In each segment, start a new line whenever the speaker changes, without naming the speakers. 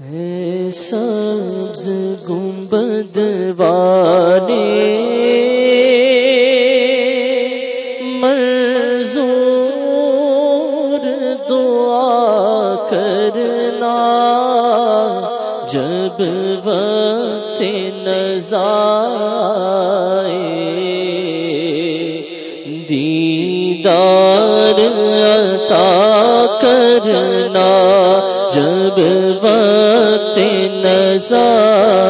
سبز گنبد والے مرزور دعا کرنا جب وقت نظارے دیدار عطا کرنا۔ اب نظار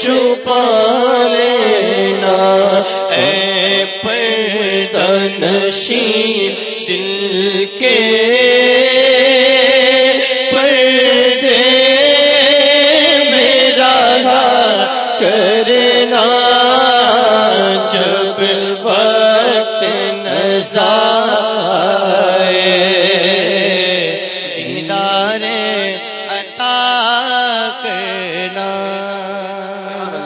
چھپا لینا اے
پردنشی